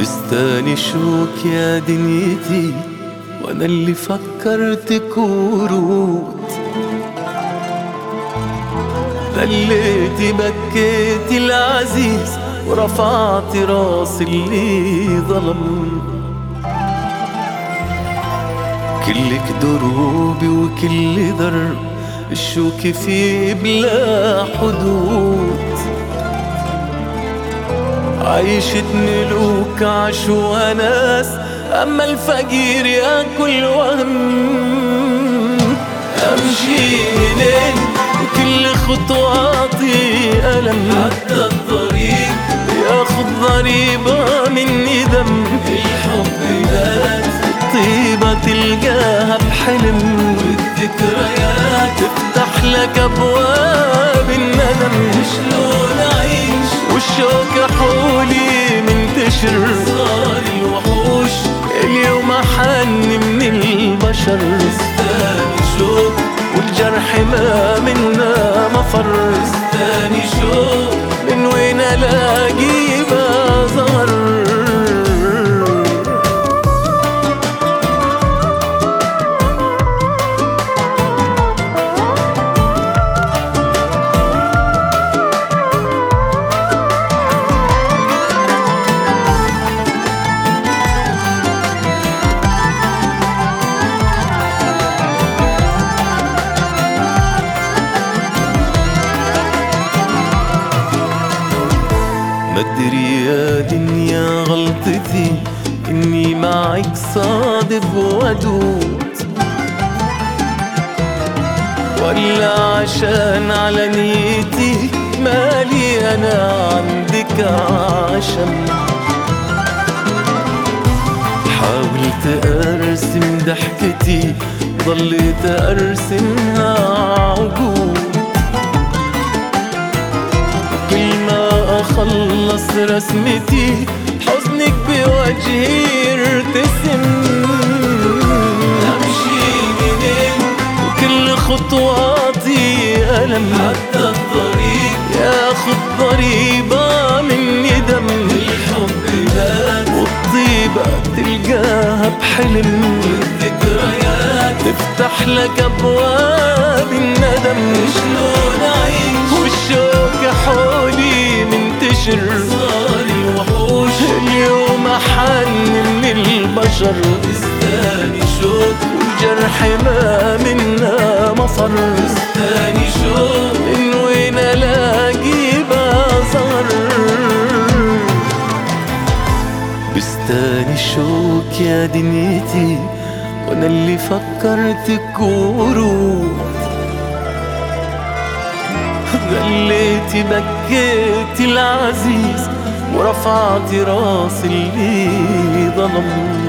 بستاني شوك يا دنيتي وأنا اللي فكرتك ورود بليتي بكيتي العزيز ورفعت راسي اللي ظلمت. كلك دروبي وكل درب الشوك فيه بلا حدود. عيشة ملوك عاشوا ناس أما الفقير يأكل وهم. أمشي منين؟ وكل خطواتي ألم. حتى تلقاها بحلم والذكريات تفتح لك أبواب الندم. شلون أعيش؟ والشوق حولي منتشر. صار الوحوش. اليوم حن من البشر. مدري يا دنيا غلطتي إني معك صادق ودود. ولا عشان على نيتي مالي أنا عندك عشم. حاولت أرسم ضحكتي ضليت أرسمها رسمتي حزنك بوجهي يرتسم. أمشي منين؟ وكل خطواتي ألم. حتى الطريق. ياخد ضريبة مني دم. الحب مات والطيبة تلقاها بحلم. والذكريات. تفتح لك أبواب الندم. شلون أعيش؟ والشوق حولي منتشر. حن من البشر استاني شوق والجرح ما منا مفر استاني شوق من وين ألاقي بازر بستاني شوك يا دنيتي وأنا اللي فكرتك ورود ذليتي بكيتي العزيز ورفعتي راس اللي ظلم